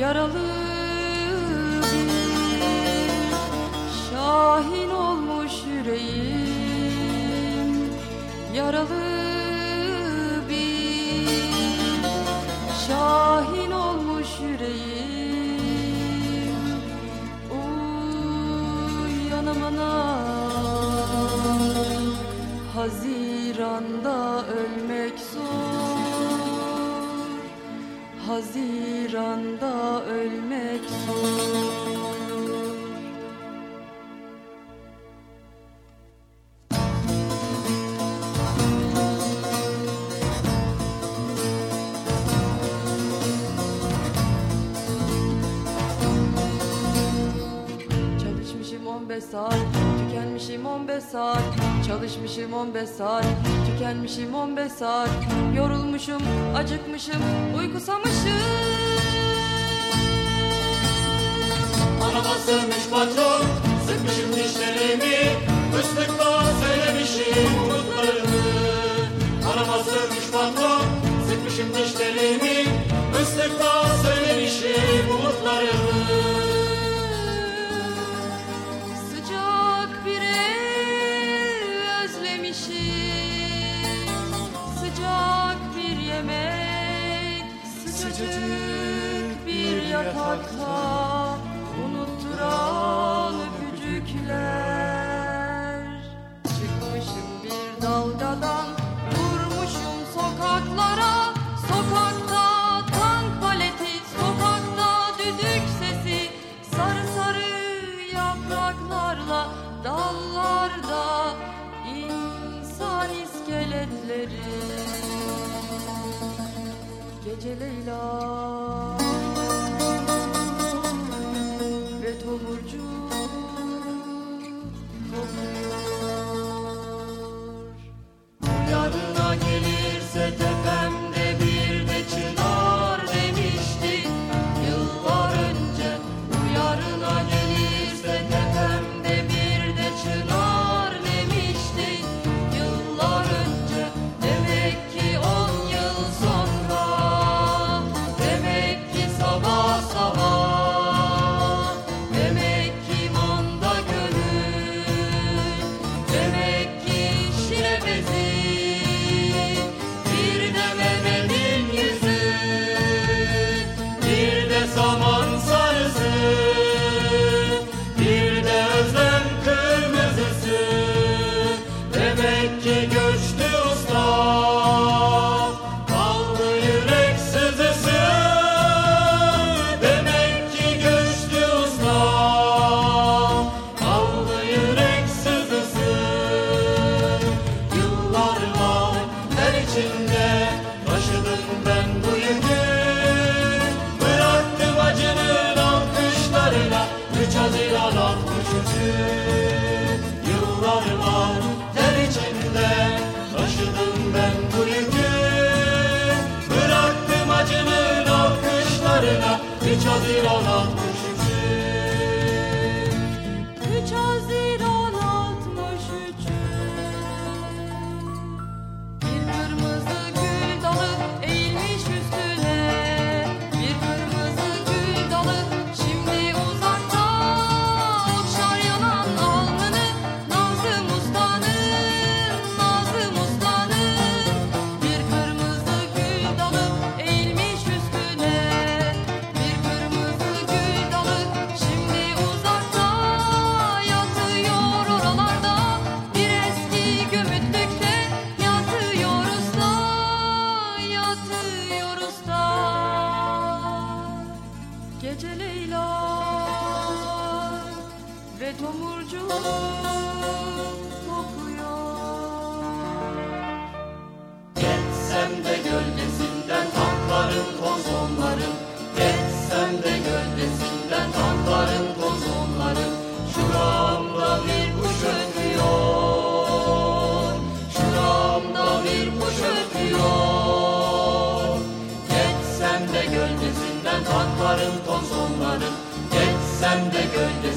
Yaralı bir şahin olmuş yüreğim. Yaralı bir şahin olmuş yüreğim. Uy Haziranda ölmek zor. Haziranda ölmek zor. Çalışmışım 15 saat, tükenmişim 15 saat Çalışmışım 15 saat, tükenmişim 15 saat Yorulmuşum, acıkmışım, uykusamışım. Anama sığmış patron Sıkmışım dişlerimi. Fıstıkla söylemişim umutlarımı. Anama sığmış patron Sıkmışım dişlerimi. Fıstıkla söylemişim umutlarımı yatakta Unutturan öpücükler. Çıkmışım bir dalgadan Vurmuşum sokaklara. Sokakta tank paleti Sokakta düdük sesi. Sarı sarı yapraklarla Dallarda insan iskeletleri. Gece Leyla gelirse tepemde Cevecik Üç Haziran 63'ü Geçsem de gölgesinden tankların kozonları Geçsem de gölgesinden tankların kozonları Şuramda bir kuş ötüyor. Şuramda bir kuş ötüyor. Geçsem de gölgesinden tankların kozonları Geçsem de gölgesinden